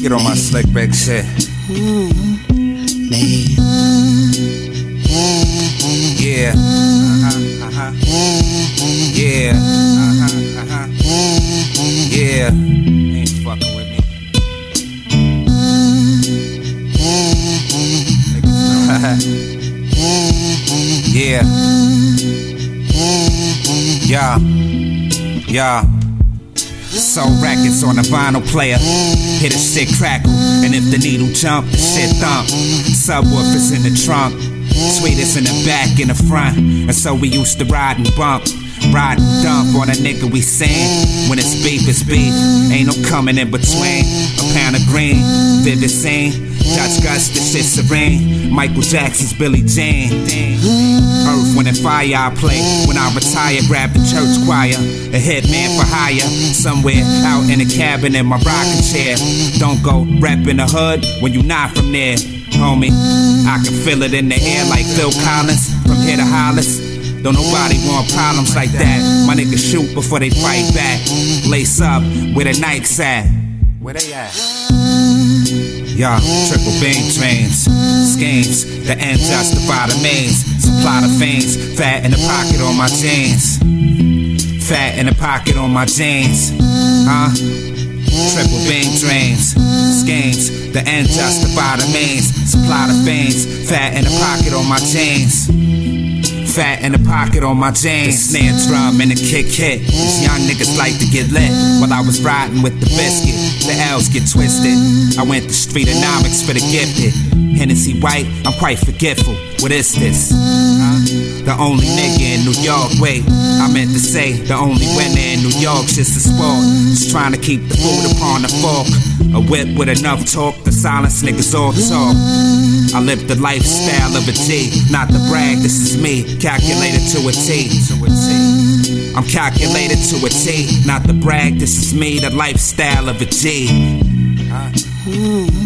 Get on my slick back shit. Yeah. Uh-huh, uh-huh. Yeah. Uh-huh, uh-huh. Yeah. Ain't fucking with me. yeah. Yeah. Yeah. Soul records on a vinyl player. Hit a shit crackle. And if the needle jump, the shit thump. Subwoofers in the trunk. Tweeters in the back and the front. And so we used to ride and bump. Ride and dump on a nigga we sing. When it's beef, it's beef. Ain't no coming in between. A pound of green, vivid scene. Dutch Gus, this shit serene. Michael Jackson's Billie Jean. Earth, Wind, and Fire I play. When I retire, grab the church choir. A headman for hire. Somewhere out in a cabin in my rocking chair. Don't go reppin' the hood when you not from there. Homie, I can feel it in the air like Phil Collins. From here to Hollis. Don't nobody want problems like that. My niggas shoot before they fight back. Lace up where the Nikes at. Where they at? Yeah, triple beam dreams, schemes, the end justify the means. Supply the fiends, fat in the pocket on my jeans. Fat in the pocket on my jeans. Huh? Triple beam dreams, schemes, the end justify the means. Supply the fiends, fat in the pocket on my jeans. Fat in the pocket on my jeans. The snare drum and the kick hit. These young niggas like to get lit. While I was riding with the biscuit, the L's get twisted. I went to streetonomics for the gifted. Hennessy White, I'm quite forgetful. What is this? Huh? The only nigga in New York, wait, I meant to say the only winner in New York's just a sport. Just trying to keep the food upon the fork. A whip with enough talk to silence niggas all talk. I live the lifestyle of a G, not the brag, this is me, calculated to a T. I'm calculated to a T, not the brag, this is me, the lifestyle of a G. Man.